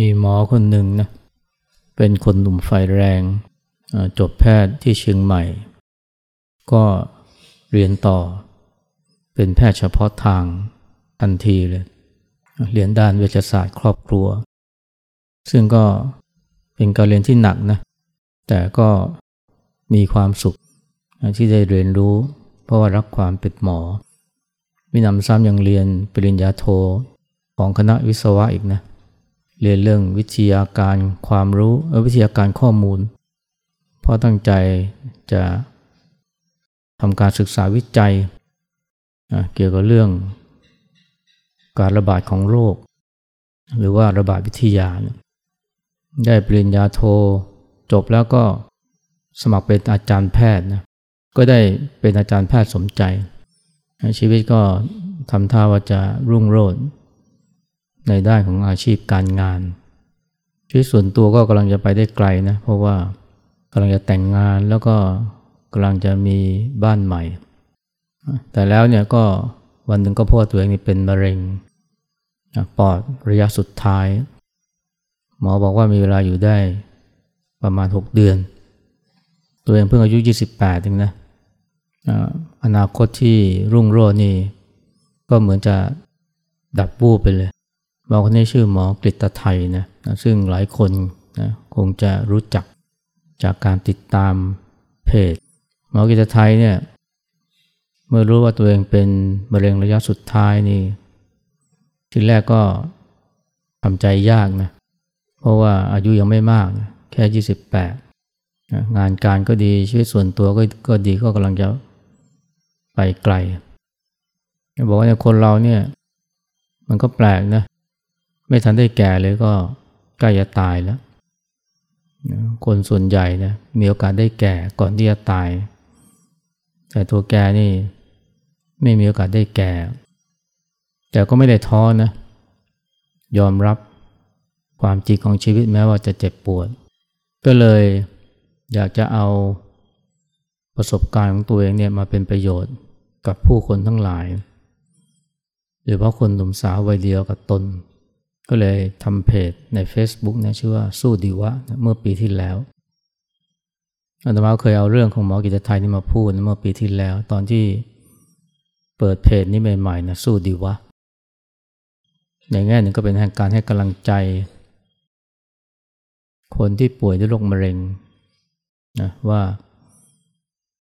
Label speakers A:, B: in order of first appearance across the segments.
A: มีหมอคนหนึ่งนะเป็นคนหนุ่มไฟแรงจบแพทย์ที่เชียงใหม่ ก็เรียนต่อ เป็นแพทย์เฉพาะทางทันทีเลย เรียนด้านเวชศาสตร์ครอบครัว ซึ่งก็เป็นการเรียนที่หนักนะแต่ก็มีความสุขที่ได้เรียนรู้ เพราะว่ารักความเป็นหมอมีนำซ้ำยังเรียนปริญญาโทของคณะวิศวะอีกนะเเรียนเรื่องวิทยาการความรู้วิทยาการข้อมูล เพราะตั้งใจจะทำการศึกษาวิจัย เกี่ยวกับเรื่อง การระบาดของโรค หรือว่าระบาดวิทยา ได้ปริญญาโทจบแล้วก็สมัครเป็นอาจารย์แพทย์นะก็ได้เป็นอาจารย์แพทย์สมใจ ชีวิตก็ทำท่าว่าจะรุ่งโรจน์ ในด้านของอาชีพการงาน ชีวิตส่วนตัวก็กำลังจะไปได้ไกลนะเพราะว่ากำลังจะแต่งงานแล้วก็กำลังจะมีบ้านใหม่ แต่แล้วเนี่ยก็วันหนึ่งก็พบตัวเองนี่เป็นมะเร็งปอดระยะสุดท้าย หมอบอกว่ามีเวลาอยู่ได้ประมาณ 6 เดือน ตัวเองเพิ่งอายุ 28เองนะอนาคตที่รุ่งโรจน์นี่ก็เหมือนจะดับบูบไปเลย หมอคนนี้ชื่อหมอกฤตไทยนะซึ่งหลายคนนะคงจะรู้จักจากการติดตามเพจ หมอกฤตไทยเนี่ยเมื่อรู้ว่าตัวเองเป็นมะเร็งระยะสุดท้ายนี่ทีแรกก็ทำใจยากนะเพราะว่าอายุยังไม่มากนะแค่ 28นะงานการก็ดีชีวิตส่วนตัวก็ก็ดีก็กำลังจะไปไกลบอกว่าคนเราเนี่ยมันก็แปลกนะ ไม่ทันได้แก่เลยก็ใกล้จะตายแล้ว คนส่วนใหญ่นะมีโอกาสได้แก่ก่อนที่จะตาย แต่ตัวแกนี่ไม่มีโอกาสได้แก่ แต่ก็ไม่ได้ท้อนะ ยอมรับความจริงของชีวิตแม้ว่าจะเจ็บปวด ก็เลยอยากจะเอาประสบการณ์ของตัวเองเนี่ยมาเป็นประโยชน์กับผู้คนทั้งหลาย หรือว่าคนหนุ่มสาววัยเดียวกับตน ก็เลยทำเพจใน Facebook นะชื่อว่าสู้ดีวะเมื่อปีที่แล้วอาตมาเคยเอาเรื่องของหมอกิจไทยนี่มาพูดเมื่อปีที่แล้ว ตอนที่เปิดเพจนี้ใหม่ๆนะสู้ดีวะในแง่หนึ่งก็เป็นการให้กำลังใจ คนที่ป่วยด้วยโรคมะเร็งนะว่า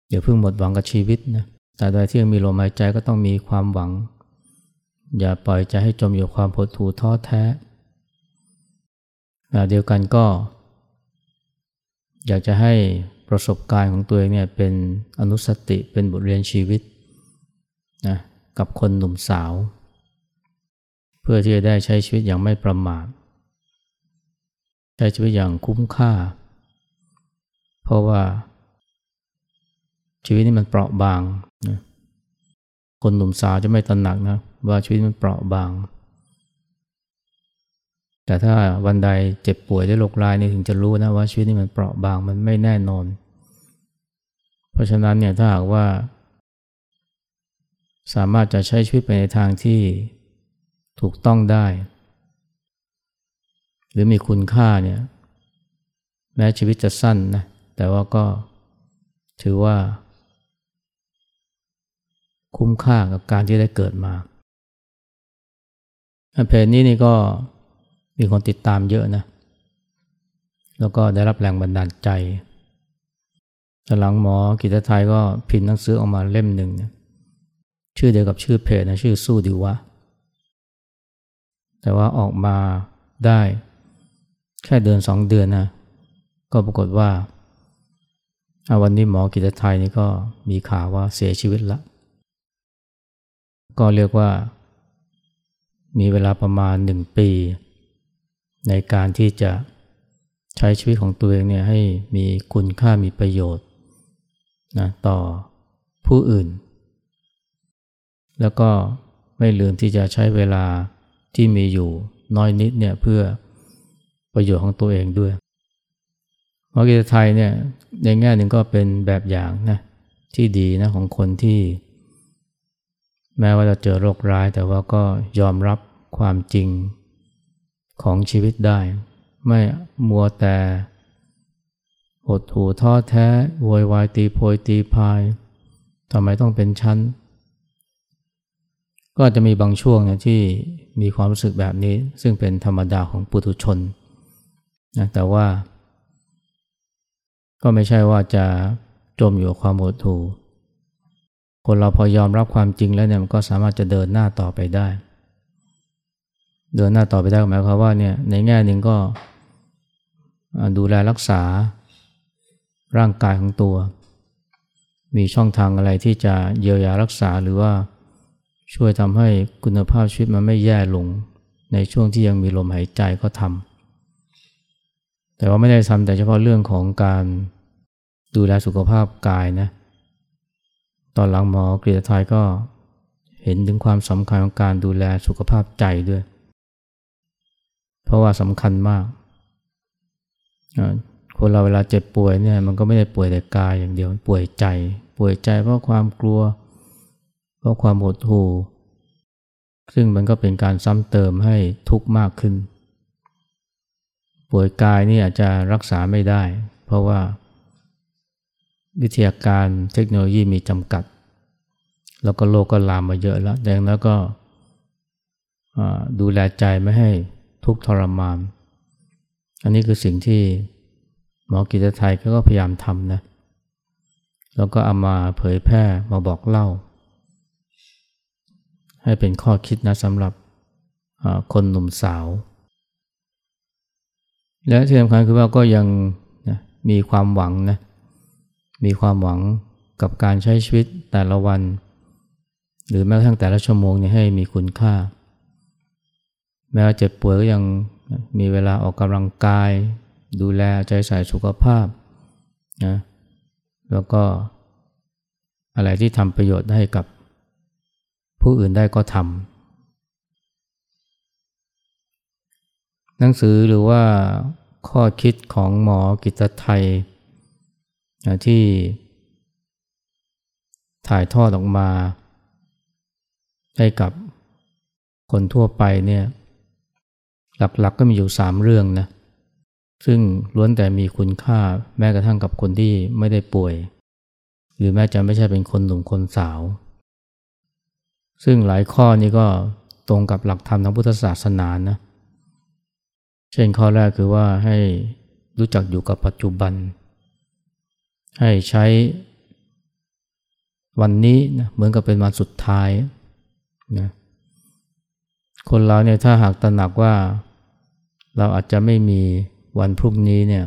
A: อย่าเพิ่งหมดหวังกับชีวิตนะแต่โดยที่ยังมีลมหายใจก็ต้องมีความหวัง อย่าปล่อยใจให้จมอยู่ความพดถูท้อแท้เดียวกันก็ อยากจะให้ประสบการณ์ของตัวเองเนี่ยเป็นอนุสติเป็นบทเรียนชีวิตนะกับคนหนุ่มสาว เพื่อที่จะได้ใช้ชีวิตอย่างไม่ประมาทใช้ชีวิตอย่างคุ้มค่า เพราะว่า ชีวิตนี้มันเปราะบางนะคนหนุ่มสาวจะไม่ตระหนักนะ ว่าชีวิตมันเปราะบาง แต่ถ้าวันใดเจ็บป่วยด้วยโรคร้ายนี่ถึงจะรู้นะว่าชีวิตนี้มันเปราะบางมันไม่แน่นอน เพราะฉะนั้นเนี่ยถ้าหากว่า สามารถจะใช้ชีวิตไปในทางที่ถูกต้องได้ หรือมีคุณค่าเนี่ยแม้ชีวิตจะสั้นนะแต่ว่าก็ถือว่า คุ้มค่ากับการที่ได้เกิดมา เพจนี้นี่ก็มีคนติดตามเยอะนะ แล้วก็ได้รับแรงบันดาลใจหลังหมอกิตไทยก็พิมพ์หนังสือออกมาเล่มหนึ่งนะชื่อเดียวกับชื่อเพจนะชื่อสู้ดีวะ แต่ว่าออกมาได้แค่เดือนสองเดือนนะ ก็ปรากฏว่า วันนี้หมอกิตไทยนี่ก็มีข่าวว่าเสียชีวิตละ ก็เรียกว่า มีเวลาประมาณหนึ่งปี ในการที่จะใช้ชีวิตของตัวเองเนี่ยให้มีคุณค่ามีประโยชน์นะต่อผู้อื่น แล้วก็ไม่ลืมที่จะใช้เวลาที่มีอยู่น้อยนิดเนี่ยเพื่อประโยชน์ของตัวเองด้วยมอกิไทยเนี่ยในแง่หนึ่งก็เป็นแบบอย่างนะที่ดีนะของคนที่ แม้ว่าจะเจอโรคร้ายแต่ว่าก็ยอมรับความจริงของชีวิตได้ ไม่มัวแต่หดหูท้อแท้โวยวายตีโพยตีพายทำไมต้องเป็นชั้น ก็จะมีบางช่วงนะที่มีความรู้สึกแบบนี้ ซึ่งเป็นธรรมดาของปุถุชนนะแต่ว่า ก็ไม่ใช่ว่าจะจมอยู่กับความหดหู่ คนเราพอยอมรับความจริงแล้วเนี่ยมันก็สามารถจะเดินหน้าต่อไปได้ เดินหน้าต่อไปได้หมายความว่าเนี่ยในแง่หนึ่งก็ดูแลรักษาร่างกายของตัว มีช่องทางอะไรที่จะเยียวยารักษาหรือว่าช่วยทำให้คุณภาพชีวิตมันไม่แย่ลง ในช่วงที่ยังมีลมหายใจก็ทำแต่ว่าไม่ได้ทำแต่เฉพาะเรื่องของการดูแลสุขภาพกายนะ ตอนหลังหมอกรีฑไทยก็เห็นถึงความสำคัญของการดูแลสุขภาพใจด้วย เพราะว่าสำคัญมาก คนเราเวลาเจ็บป่วยเนี่ยมันก็ไม่ได้ป่วยแต่กายอย่างเดียวป่วยใจ ป่วยใจเพราะความกลัว เพราะความหดหู่ ซึ่งมันก็เป็นการซ้ำเติมให้ทุกข์มากขึ้น ป่วยกายนี่อาจจะรักษาไม่ได้ เพราะว่า วิทยาการเทคโนโลยีมีจำกัด แล้วก็โลกก็ลามมาเยอะแล้วดังนั้นก็ดูแลใจไม่ให้ทุกข์ทรมาน อันนี้คือสิ่งที่หมอกิจไทยก็พยายามทำนะ แล้วก็เอามาเผยแพร่มาบอกเล่า ให้เป็นข้อคิดนะสำหรับคนหนุ่มสาว และที่สำคัญคือว่าก็ยังนะมีความหวังนะ มีความหวังกับการใช้ชีวิตแต่ละวัน หรือแม้กระทั่งแต่ละชั่วโมงเนี่ยให้มีคุณค่า แม้ว่าเจ็บป่วยก็ยังมีเวลาออกกำลังกาย ดูแลใจใส่สุขภาพนะแล้วก็อะไรที่ทำประโยชน์ให้กับผู้อื่นได้ก็ทำหนังสือหรือว่าข้อคิดของหมอกิตไทย ที่ถ่ายทอดออกมาให้กับคนทั่วไปเนี่ยหลักๆกก็มีอยู่สามเรื่องนะซึ่งล้วนแต่มีคุณค่าแม้กระทั่งกับคนที่ไม่ได้ป่วย หรือแม้จะไม่ใช่เป็นคนหนุ่มคนสาว ซึ่งหลายข้อนี้ก็ตรงกับหลักธรรมทางพุทธศาสนานะเช่นข้อแรกคือว่าให้รู้จักอยู่กับปัจจุบัน ให้ใช้วันนี้นะเหมือนกับเป็นวันสุดท้ายนะคนเราเนี่ยถ้าหากตระหนักว่าเราอาจจะไม่มีวันพรุ่งนี้เนี่ย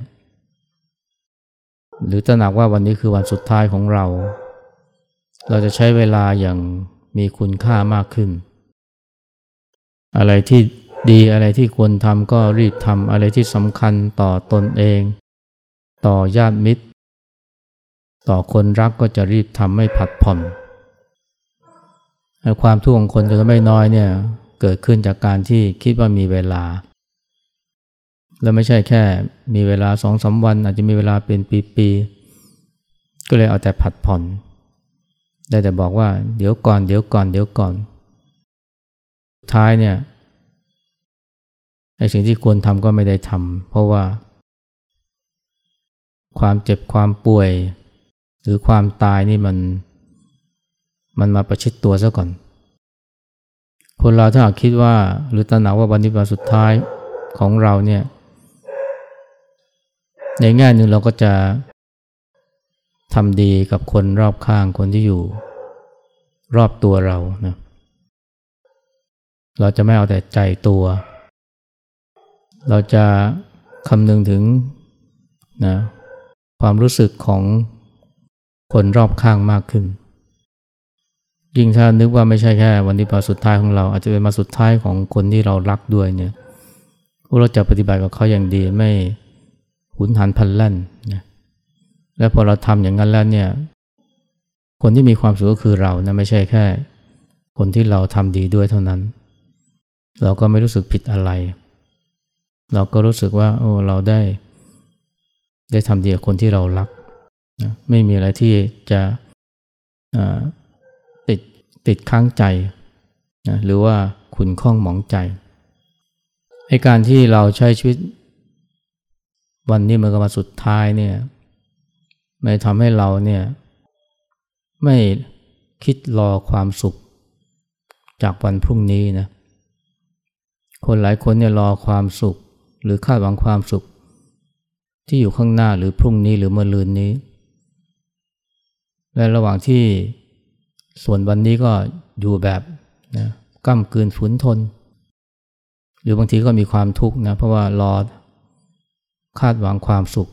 A: หรือตระหนักว่าวันนี้คือวันสุดท้ายของเรา เราจะใช้เวลาอย่างมีคุณค่ามากขึ้น อะไรที่ดีอะไรที่ควรทำก็รีบทำอะไรที่สำคัญต่อตนเอง ต่อญาติมิตร ต่อคนรักก็จะรีบทำไม่ผัดผ่อนความทุกข์ของคนจะไม่น้อยเนี่ยเกิดขึ้นจากการที่คิดว่ามีเวลา แล้วไม่ใช่แค่มีเวลาสองสาวัน อาจจะมีเวลาเป็นปีๆก็เลยเอาแต่ผัดผ่อน ได้แต่บอกว่าเดี๋ยวก่อนเดี๋ยวก่อนเดี๋ยวก่อนท้ายเนี่ยไอ้สิ่งที่ควรทำก็ไม่ได้ทำเพราะว่า ความเจ็บความป่วย หรือความตายนี่มันมันมาประชิดตัวซะก่อน คนเราถ้าคิดว่าหรือตระหนักว่าวันนี้วันสุดท้ายของเราเนี่ย ในแง่หนึ่งเราก็จะทำดีกับคนรอบข้างคนที่อยู่ รอบตัวเรานะเราจะไม่เอาแต่ใจตัว เราจะคำนึงถึงนะความรู้สึกของ คนรอบข้างมากขึ้น ยิ่งถ้านึกว่าไม่ใช่แค่ วันนี้มาสุดท้ายของเรา อาจจะเป็นมาสุดท้ายของคนที่เรารักด้วยเนี่ยเราจะปฏิบัติกับเขาอย่างดีไม่หุนหันพันแล่นนะและพอเราทำอย่างนั้นแล้วเนี่ย คนที่มีความสุขก็คือเรานะไม่ใช่แค่ คนที่เราทำดีด้วยเท่านั้น เราก็ไม่รู้สึกผิดอะไร เราก็รู้สึกว่า โอ้เราได้ ได้ทำดีกับคนที่เรารัก นะไม่มีอะไรที่จะติดติดค้างใจนะหรือว่าขุนข้องหมองใจไอการที่เราใช้ชีวิต วันนี้มันก็มาสุดท้ายเนี่ยไม่ทำให้เราเนี่ยไม่คิดรอความสุขจากวันพรุ่งนี้นะคนหลายคนเนี่ยรอความสุข หรือคาดหวังความสุข ที่อยู่ข้างหน้าหรือพรุ่งนี้หรือเมื่อลืนนี้ และระหว่างที่ส่วนวันนี้ก็อยู่แบบนะก้ามกืนฝืนทน หรือบางทีก็มีความทุกข์นะเพราะว่ารอคาดหวังความสุข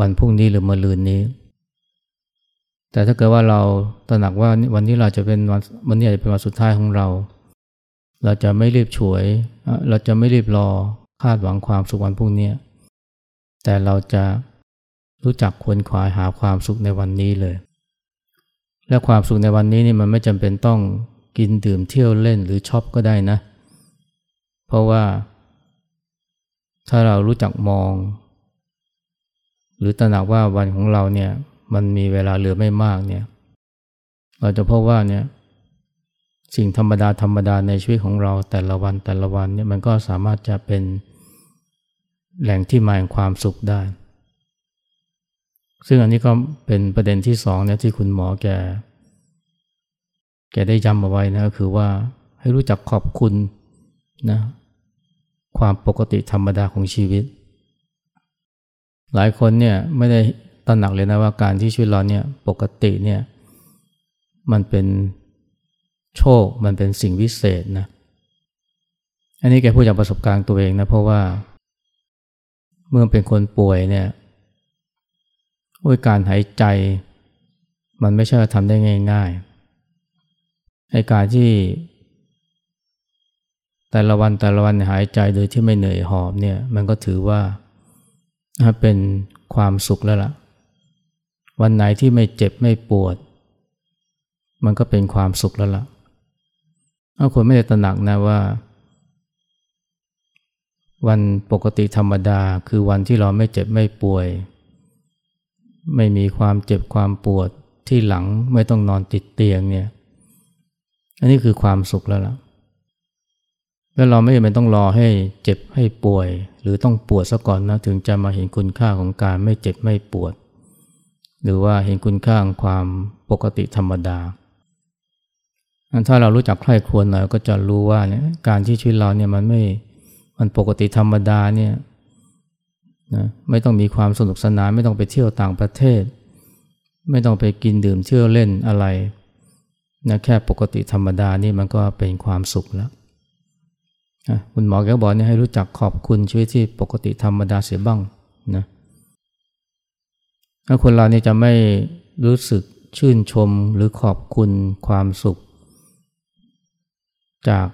A: วันพรุ่งนี้หรือมื่อลืนนี้ แต่ถ้าเกิดว่าเราตระหนักว่าวันนี้เราจะเป็นวันวันนี้จะเป็นวันสุดท้ายของเรา เราจะไม่รีบฉวย เราจะไม่รีบรอคาดหวังความสุขวันพรุ่งนี้ แต่เราจะ รู้จักควรขวายหาความสุขในวันนี้เลย และความสุขในวันนี้นี่มันไม่จำเป็นต้องกินดื่มเที่ยวเล่นหรือช็อปก็ได้นะ เพราะว่า ถ้าเรารู้จักมอง หรือตระหนักว่าวันของเราเนี่ย มันมีเวลาเหลือไม่มากเนี่ย เราจะพบว่าเนี่ยสิ่งธรรมดาธรรมดาในชีวิตของเราแต่ละวันแต่ละวันเนี่ยมันก็สามารถจะเป็นแหล่งที่มาแห่งความสุขได้ ซึ่งอันนี้ก็เป็นประเด็นที่สองเนี่ยที่คุณหมอแก แกได้ย้ำเอาไว้นะคือว่าให้รู้จักขอบคุณนะความปกติธรรมดาของชีวิต หลายคนเนี่ยไม่ได้ตระหนักเลยนะว่าการที่ชีวิตเราเนี่ยปกติเนี่ยมันเป็นโชคมันเป็นสิ่งวิเศษนะอันนี้แกพูดจากประสบการณ์ตัวเองนะเพราะว่า เมื่อเป็นคนป่วยเนี่ย โอ้ยการหายใจ มันไม่ใช่ทำได้ง่ายๆไอการที่ แต่ละวันแต่ละวันหายใจโดยที่ไม่เหนื่อยหอบเนี่ย มันก็ถือว่าเป็นความสุขแล้วล่ะ วันไหนที่ไม่เจ็บไม่ปวด มันก็เป็นความสุขแล้วละ่ะถ้าคนไม่ได้ตระหนักนะว่า วันปกติธรรมดาคือวันที่เราไม่เจ็บไม่ป่วย ไม่มีความเจ็บความปวดที่หลังไม่ต้องนอนติดเตียงเนี่ยอันนี้คือความสุขแล้วล่ะ แล้วเราไม่จำเป็นต้องรอให้เจ็บให้ป่วย หรือต้องปวดซะก่อนนะถึงจะมาเห็นคุณค่าของการไม่เจ็บไม่ปวด หรือว่าเห็นคุณค่าของความปกติธรรมดาถ้าเรารู้จักใคร่ควรหน่อยก็จะรู้ว่าเนี่ยการที่ชีวิตเราเนี่ยมันไม่มันปกติธรรมดาเนี่ย นะไม่ต้องมีความสนุกสนานไม่ต้องไปเที่ยวต่างประเทศ ไม่ต้องไปกินดื่มเที่ยวเล่นอะไรนะแค่ปกติธรรมดานี่มันก็เป็นความสุขแล้วคุณหมอแกบอกเนี่ยให้รู้จักขอบคุณชีวิตที่ปกติธรรมดาเสียบ้างนะถ้าคนเราเนี่ยจะไม่รู้สึกชื่นชมหรือขอบคุณความสุข จาก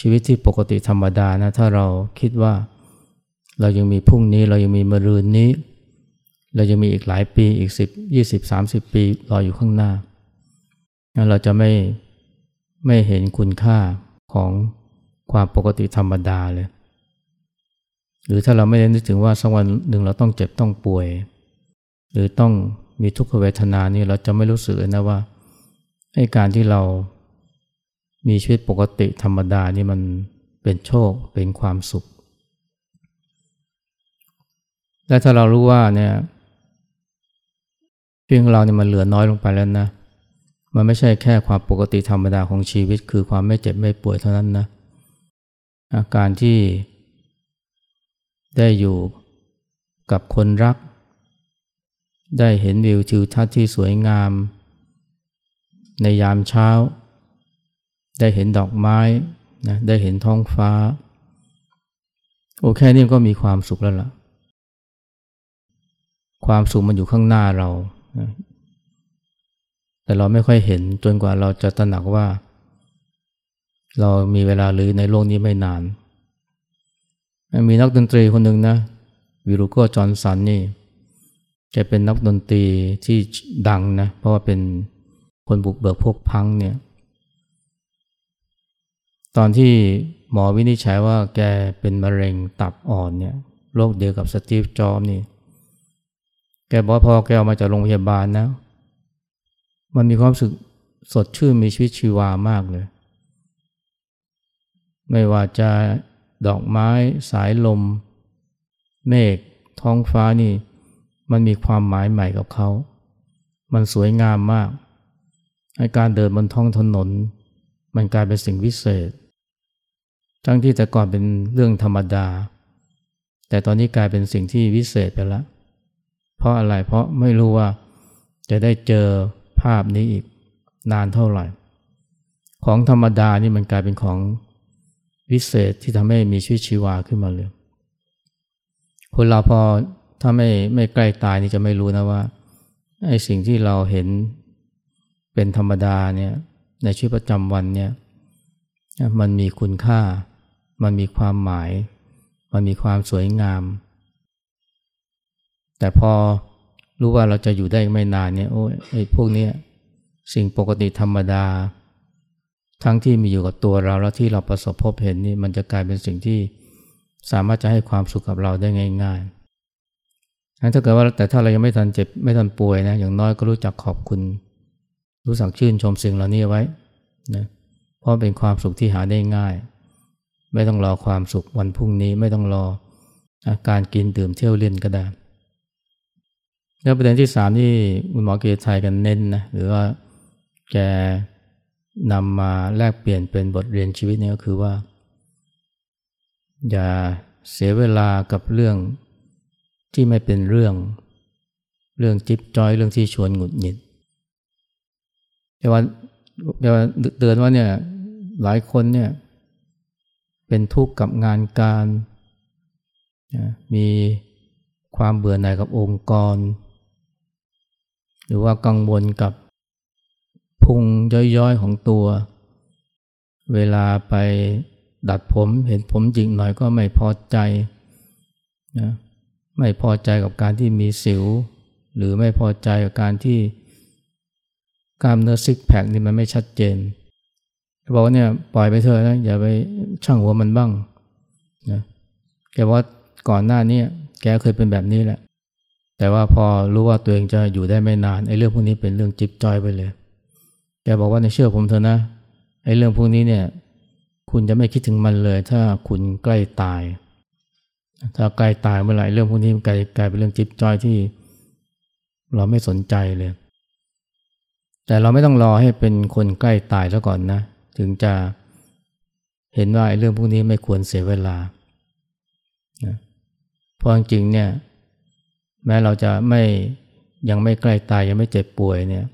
A: ชีวิตที่ปกติธรรมดานะถ้าเราคิดว่า เรายังมีพรุ่งนี้เรายังมีมะรืนนี้ เรายังมีอีกหลายปีอีกสิบยี่สิบสามสิบปีรออยู่ข้างหน้า เราจะไม่ไม่เห็นคุณค่าของความปกติธรรมดาเลย หรือถ้าเราไม่ได้นึกถึงว่าสักวันหนึ่งเราต้องเจ็บต้องป่วย หรือต้องมีทุกขเวทนานี่เราจะไม่รู้สึกนะว่าให้การที่เรามีชีวิตปกติธรรมดานี่มันเป็นโชคเป็นความสุข และถ้าเรารู้ว่าเนี่ยเพียงเราเนี่ยมันเหลือน้อยลงไปแล้วนะ มันไม่ใช่แค่ความปกติธรรมดาของชีวิต คือความไม่เจ็บไม่ป่วยเท่านั้นนะ อาการที่ได้อยู่กับคนรัก ได้เห็นวิวทิวทัศน์ที่สวยงาม ในยามเช้า ได้เห็นดอกไม้นะได้เห็นท้องฟ้า โอแค่นี้ก็มีความสุขแล้วล่ะ ความสุขมันอยู่ข้างหน้าเรา แต่เราไม่ค่อยเห็นจนกว่าเราจะตระหนักว่า เรามีเวลาหรือในโลกนี้ไม่นาน มีนักดนตรีคนหนึ่งนะ วิรุโกจอนสันนี่แกเป็นนักดนตรีที่ดังนะ เพราะว่าเป็นคนบุกเบิกพวกพังเนี่ย ตอนที่หมอวินิจฉัยว่าแกเป็นมะเร็งตับอ่อนเนี่ย โรคเดียวกับสตีฟจอบนี่ แกบอกพอแกออกมาจากโรงพยาบาลนะ มันมีความรู้สึกสดชื่นมีชีวิตชีวามากเลย ไม่ว่าจะดอกไม้สายลม เมฆท้องฟ้านี่ มันมีความหมายใหม่กับเขา มันสวยงามมากให้การเดินบนท้องถนน มันกลายเป็นสิ่งวิเศษ ทั้งที่แต่ก่อนเป็นเรื่องธรรมดา แต่ตอนนี้กลายเป็นสิ่งที่วิเศษไปแล้ว เพราะอะไรเพราะไม่รู้ว่าจะได้เจอภาพนี้อีกนานเท่าไหร่ ของธรรมดานี่มันกลายเป็นของวิเศษที่ทำให้มีชีวิตชีวาขึ้นมาเลยคนเราพอถ้าไม่ไม่ใกล้ตายนี่จะไม่รู้นะว่าไอ้สิ่งที่เราเห็นเป็นธรรมดาเนี่ยในชีวิตประจำวันเนี่ยมันมีคุณค่า มันมีความหมาย มันมีความสวยงาม แต่พอรู้ว่าเราจะอยู่ได้ไม่นานเนี่ยโอ้ไอ้พวกนี้สิ่งปกติธรรมดา ทั้งที่มีอยู่กับตัวเราแล้วที่เราประสบพบเห็นนี่มันจะกลายเป็นสิ่งที่สามารถจะให้ความสุขกับเราได้ง่ายๆถ้าเกิดว่าแต่ถ้าเรายังไม่ทันเจ็บไม่ทันป่วยนะอย่างน้อยก็รู้จักขอบคุณ รู้สักชื่นชมสิ่งเหล่านี้ไว้นะเพราะเป็นความสุขที่หาได้ง่าย ไม่ต้องรอความสุขวันพรุ่งนี้ไม่ต้องรออาการกินดื่มเที่ยวเล่นก็ได้ แล้วประเด็นที่สามที่คุณหมอเกียรติชัยกันเน้นนะหรือว่าแกนำมาแลกเปลี่ยนเป็นบทเรียนชีวิตนี่ก็คือว่า อย่าเสียเวลากับเรื่องที่ไม่เป็นเรื่องเรื่องจิ๊บจอยเรื่องที่ชวนหงุดหงิดแต่ว่าแต่ว่าเตือนว่าเนี่ยหลายคนเนี่ยเป็นทุกข์กับงานการ มีความเบื่อหน่ายกับองค์กร หรือว่ากังวลกับพุงย้อยๆของตัว เวลาไปดัดผมเห็นผมจริงหน่อยก็ไม่พอใจนะไม่พอใจกับการที่มีสิว หรือไม่พอใจกับการที่กล้ามเนื้อซิกแพคนี่มันไม่ชัดเจนบอกว่าเนี่ยปล่อยไปเถอะนะอย่าไปช่างหัวมันบ้างนะแกว่าก่อนหน้านี้แกเคยเป็นแบบนี้แหละ แต่ว่าพอรู้ว่าตัวเองจะอยู่ได้ไม่นานไอ้เรื่องพวกนี้เป็นเรื่องจิบจอยไปเลย แกบอกว่าในเชื่อผมเถอะนะไอ้เรื่องพวกนี้เนี่ย คุณจะไม่คิดถึงมันเลย ถ้าคุณใกล้ตาย ถ้าใกล้ตายเมื่อไหร่เรื่องพวกนี้กลายกลายเป็นเรื่องจิบจอยที่ เราไม่สนใจเลย แต่เราไม่ต้องรอให้เป็นคนใกล้ตายแล้วก่อนนะ ถึงจะเห็นว่าไอ้เรื่องพวกนี้ไม่ควรเสียเวลานะเพราะจริงเนี่ย แม้เราจะไม่ยังไม่ใกล้ตายยังไม่เจ็บป่วยเนี่ย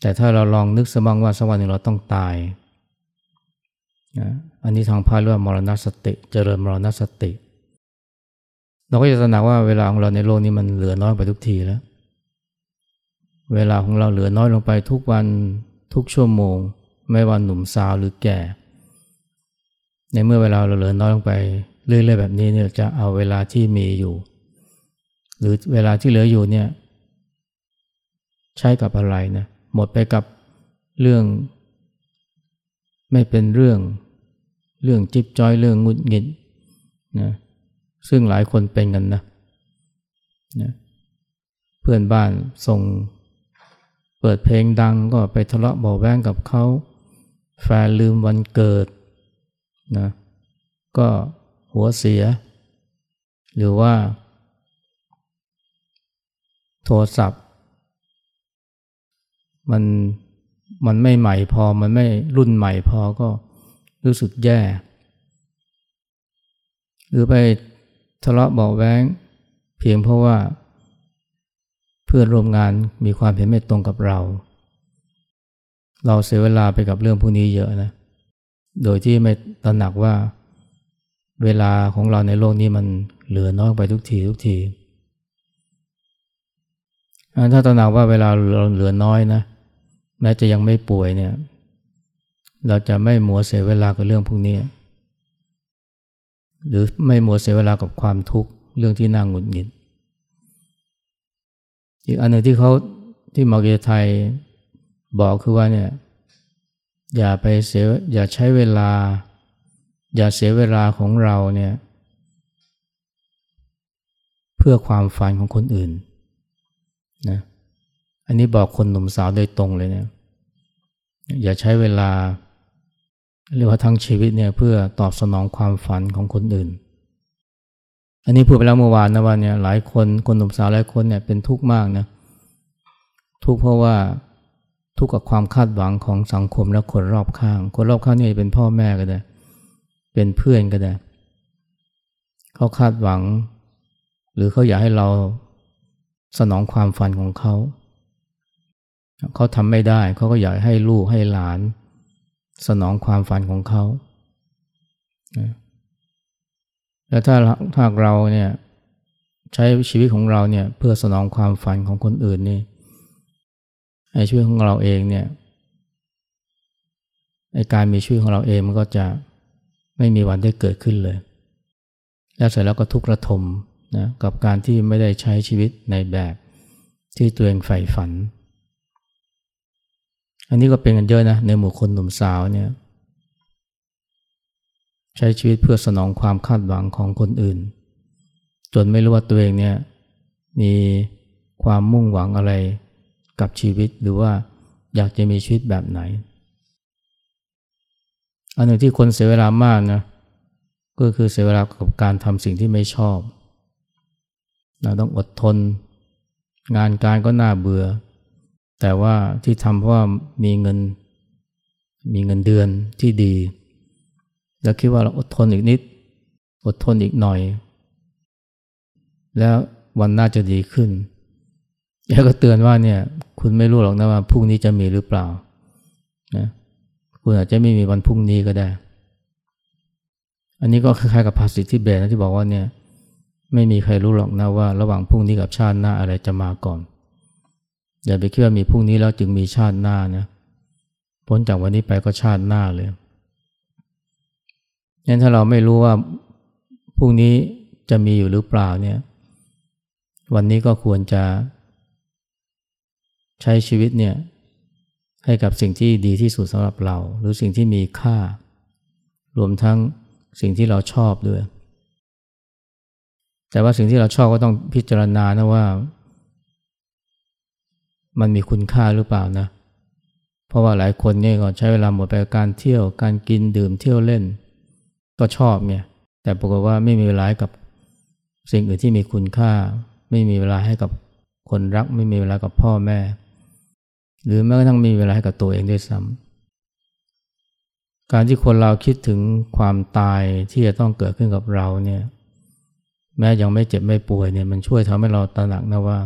A: แต่ถ้าเราลองนึกสมังว่าสักวันหนึ่งเราต้องตายนะอันนี้ทางพระเรียกว่ามรณสติ เจริญมรณสติ เราก็จะตระหนักว่าเวลาของเราในโลกนี้มันเหลือน้อยไปทุกทีแล้ว เวลาของเราเหลือน้อยลงไปทุกวันทุกชั่วโมง ไม่ว่าหนุ่มสาวหรือแก่ ในเมื่อเวลาเราเหลือน้อยลงไปเรื่อยๆแบบนี้เนี่ยจะเอาเวลาที่มีอยู่ หรือเวลาที่เหลืออยู่เนี่ย ใช้กับอะไรนะหมดไปกับเรื่อง ไม่เป็นเรื่อง เรื่องจิบจอยเรื่องงุดหงิดนะซึ่งหลายคนเป็นกันนะนะเพื่อนบ้านส่งเปิดเพลงดังก็ไปทะเลาะบอกแวงกับเขาแฟนลืมวันเกิดนะก็หัวเสีย หรือว่า โทรศัพท์ มันมันไม่ใหม่พอมันไม่รุ่นใหม่พอก็รู้สึกแย่ หรือไปทะเลาะเบอกแว้งเพียงเพราะว่า เพื่อนร่วมงานมีความเห็นไม่ตรงกับเรา เราเสียเวลาไปกับเรื่องพวกนี้เยอะนะ โดยที่ไม่ตระหนักว่าเวลาของเราในโลกนี้มันเหลือน้อยไปทุกทีทุกที ถ้าตระหนักว่าเวลาเราเหลือน้อยนะแม้จะยังไม่ป่วยเนี่ย เราจะไม่มัวเสียเวลากับเรื่องพวกนี้ หรือไม่มัวเสียเวลากับความทุกข์เรื่องที่น่าหงุดหงิด อีกอันหนึ่งที่เขาที่มาเกไทยบอกคือว่าเนี่ย อย่าไปเสียอย่าใช้เวลา อย่าเสียเวลาของเราเนี่ย เพื่อความฝันของคนอื่น นะอันนี้บอกคนหนุ่มสาวโดยตรงเลยเนี่ยอย่าใช้เวลาเรียกว่าทั้งชีวิตเนี่ยเพื่อตอบสนองความฝันของคนอื่น อันนี้พูดไปแล้วเมื่อวานนะว่าเนี่ยหลายคนคนหนุ่มสาวหลายคนเนี่ยเป็นทุกข์มากนะทุกข์เพราะว่าทุกข์กับความคาดหวังของสังคมและคนรอบข้าง คนรอบข้างนี่เป็นพ่อแม่ก็ได้ เป็นเพื่อนก็ได้ เขาคาดหวัง หรือเขาอยากให้เรา สนองความฝันของเขา เขาทำไม่ได้เขาก็อยากให้ลูกให้หลาน สนองความฝันของเขาแล้วถ้าถ้าเราเนี่ยใช้ชีวิตของเราเนี่ยเพื่อสนองความฝันของคนอื่นนี่ไอ้ชีวิตของเราเองเนี่ยไอ้การมีชีวิตของเราเองมันก็จะไม่มีวันได้เกิดขึ้นเลย แล้วเสร็จแล้วก็ทุกข์ระทม นะกับการที่ไม่ได้ใช้ชีวิตในแบบที่ตัวเองใฝ่ฝัน อันนี้ก็เป็นกันเยอะนะในหมู่คนหนุ่มสาวเนี่ยใช้ชีวิตเพื่อสนองความคาดหวังของคนอื่น จนไม่รู้ว่าตัวเองเนี่ยมีความมุ่งหวังอะไรกับชีวิตหรือว่าอยากจะมีชีวิตแบบไหน อันหนึ่งที่คนเสียเวลามากนะก็คือเสียเวลากับการทำสิ่งที่ไม่ชอบ เราต้องอดทน งานการก็น่าเบื่อ แต่ว่าที่ทำเพราะว่ามีเงิน มีเงินเดือนที่ดี แล้วคิดว่าเราอดทนอีกนิด อดทนอีกหน่อย แล้ววันหน้าจะดีขึ้นแล้วก็เตือนว่าเนี่ย คุณไม่รู้หรอกนะว่าพรุ่งนี้จะมีหรือเปล่านะคุณอาจจะไม่มีวันพรุ่งนี้ก็ได้ อันนี้ก็คล้ายๆกับภาษิตที่เบสนะที่บอกว่าเนี่ย ไม่มีใครรู้หรอกนะว่าระหว่างพรุ่งนี้กับชาติหน้าอะไรจะมาก่อน อย่าไปคิดว่ามีพรุ่งนี้แล้วจึงมีชาติหน้านะพ้นจากวันนี้ไปก็ชาติหน้าเลยงั้นถ้าเราไม่รู้ว่าพรุ่งนี้จะมีอยู่หรือเปล่าเนี่ย วันนี้ก็ควรจะ ใช้ชีวิตเนี่ย ให้กับสิ่งที่ดีที่สุดสำหรับเรา หรือสิ่งที่มีค่า รวมทั้งสิ่งที่เราชอบด้วย แต่ว่าสิ่งที่เราชอบก็ต้องพิจารณานะว่า มันมีคุณค่าหรือเปล่านะ เพราะว่าหลายคนเนี่ยก็ใช้เวลาหมดไปกับการเที่ยวการกินดื่มเที่ยวเล่น ก็ชอบเนี่ย แต่ปรากฏว่าไม่มีเวลากับสิ่งอื่นที่มีคุณค่า ไม่มีเวลาให้กับคนรัก ไม่มีเวลากับพ่อแม่ หรือแม้กระทั่งมีเวลาให้กับตัวเองด้วยซ้ำการที่คนเราคิดถึงความตายที่จะต้องเกิดขึ้นกับเราเนี่ย แม้ยังไม่เจ็บไม่ป่วยเนี่ยมันช่วยทำให้เราตระหนักนะว่า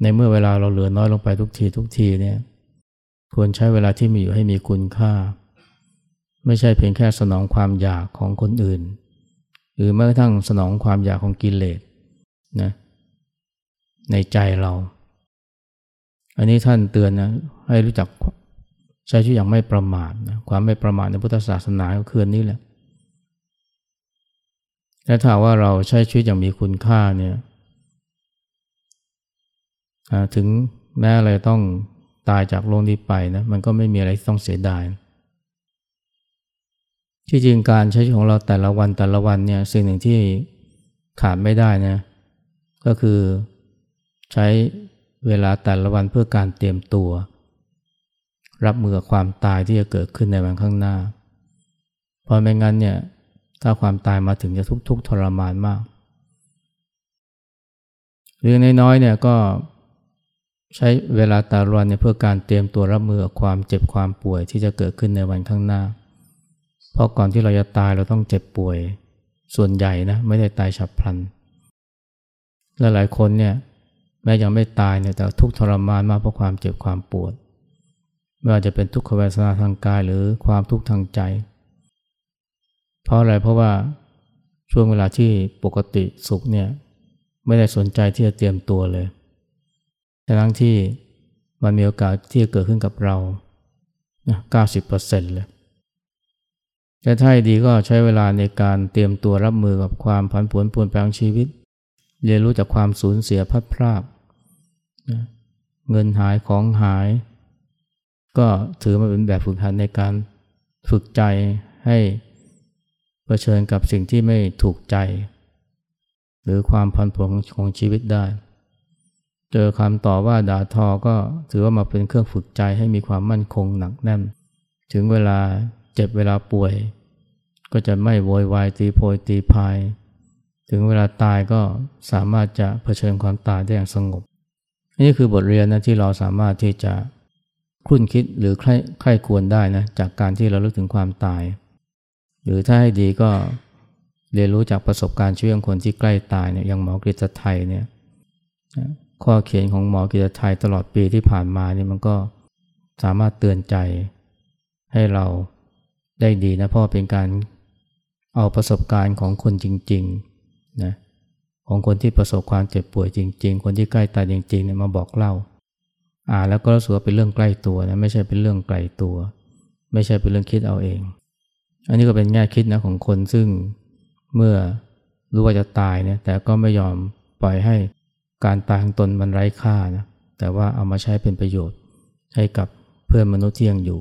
A: ในเมื่อเวลาเราเหลือน้อยลงไปทุกทีทุกทีเนี่ยควรใช้เวลาที่มีอยู่ให้มีคุณค่า ไม่ใช่เพียงแค่สนองความอยากของคนอื่น หรือแม้กระทั่งสนองความอยากของกิเลสนะในใจเรา อันนี้ท่านเตือนนะให้รู้จักใช้ชีวิตอย่างไม่ประมาทนะความไม่ประมาทในพุทธศาสนาก็คือนี้แหละ และถ้าว่าเราใช้ชีวิตอย่างมีคุณค่าเนี่ยถึงแม้อะไรต้องตายจากโลกนี้ไปนะมันก็ไม่มีอะไรต้องเสียดายที่จริงการใช้ชีวิตของเราแต่ละวันแต่ละวันเนี่ยสิ่งหนึ่งที่ขาดไม่ได้นะก็คือใช้เวลาแต่ละวันเพื่อการเตรียมตัว รับมือกับความตายที่จะเกิดขึ้นในวันข้างหน้า เพราะไม่งั้นเนี่ย ถ้าความตายมาถึงจะทุกทุกทรมานมาก เรื่องน้อยๆเนี่ยก็ใช้เวลาตาลวันเนี่ยเพื่อการเตรียมตัวรับมือกับความเจ็บความป่วยที่จะเกิดขึ้นในวันข้างหน้า เพราะก่อนที่เราจะตายเราต้องเจ็บป่วย ส่วนใหญ่นะไม่ได้ตายฉับพลัน และหลายคนเนี่ยแม้ยังไม่ตายเนี่ยแต่ทุกทรมานมากเพราะความเจ็บความปวดไม่ว่าจะเป็นทุกขเวทนาทางกายหรือความทุกข์ทางใจ เพราะอะไรเพราะว่าช่วงเวลาที่ปกติสุขเนี่ยไม่ได้สนใจที่จะเตรียมตัวเลยทั้งที่มันมีโอกาสที่จะเกิดขึ้นกับเราเก้าสิบเลยแต่ถ้าดีก็ใช้เวลาในการเตรียมตัวรับมือกับความผันผวนปวนแปลงชีวิต เรียนรู้จากความสูญเสียพัดพรากเงินหายของหาย ก็ถือมาเป็นแบบฝึกหัดในการฝึกใจให้ เผชิญกับสิ่งที่ไม่ถูกใจ หรือความพันผวนของชีวิตได้ เจอคำต่อว่าด่าทอก็ถือว่ามาเป็นเครื่องฝึกใจให้มีความมั่นคงหนักแน่น ถึงเวลาเจ็บเวลาป่วย ก็จะไม่โวยวายตีโพยตีพาย ถึงเวลาตายก็สามารถจะเผชิญความตายได้อย่างสงบนนี้คือบทเรียนนะที่เราสามารถที่จะคุ้นคิดหรือใคร่ใคร่ควรได้นะจากการที่เราลึกถึงความตาย หรือถ้าให้ดีก็เรียนรู้จากประสบการณ์ชีวิตของคนที่ใกล้ตายเนี่ยอย่างหมอกฤษไทยเนี่ยข้อเขียนของหมอกฤษไทยตลอดปีที่ผ่านมานี่มันก็สามารถเตือนใจให้เราได้ดีนะเพราะเป็นการเอาประสบการณ์ของคนจริงๆนะของคนที่ประสบความเจ็บป่วยจริง ๆ คนที่ใกล้ตายจริงๆเนี่ยมาบอกเล่าอ่านแล้วก็รู้สึกว่าเป็นเรื่องใกล้ตัวนะไม่ใช่เป็นเรื่องไกลตัว ไม่ใช่เป็นเรื่องคิดเอาเอง อันนี้ก็เป็นแง่คิดนะของคนซึ่งเมื่อรู้ว่าจะตายเนี่ยแต่ก็ไม่ยอมปล่อยให้การตายของตนมันไร้ค่านะแต่ว่าเอามาใช้เป็นประโยชน์ให้กับเพื่อนมนุษย์ที่ยังอยู่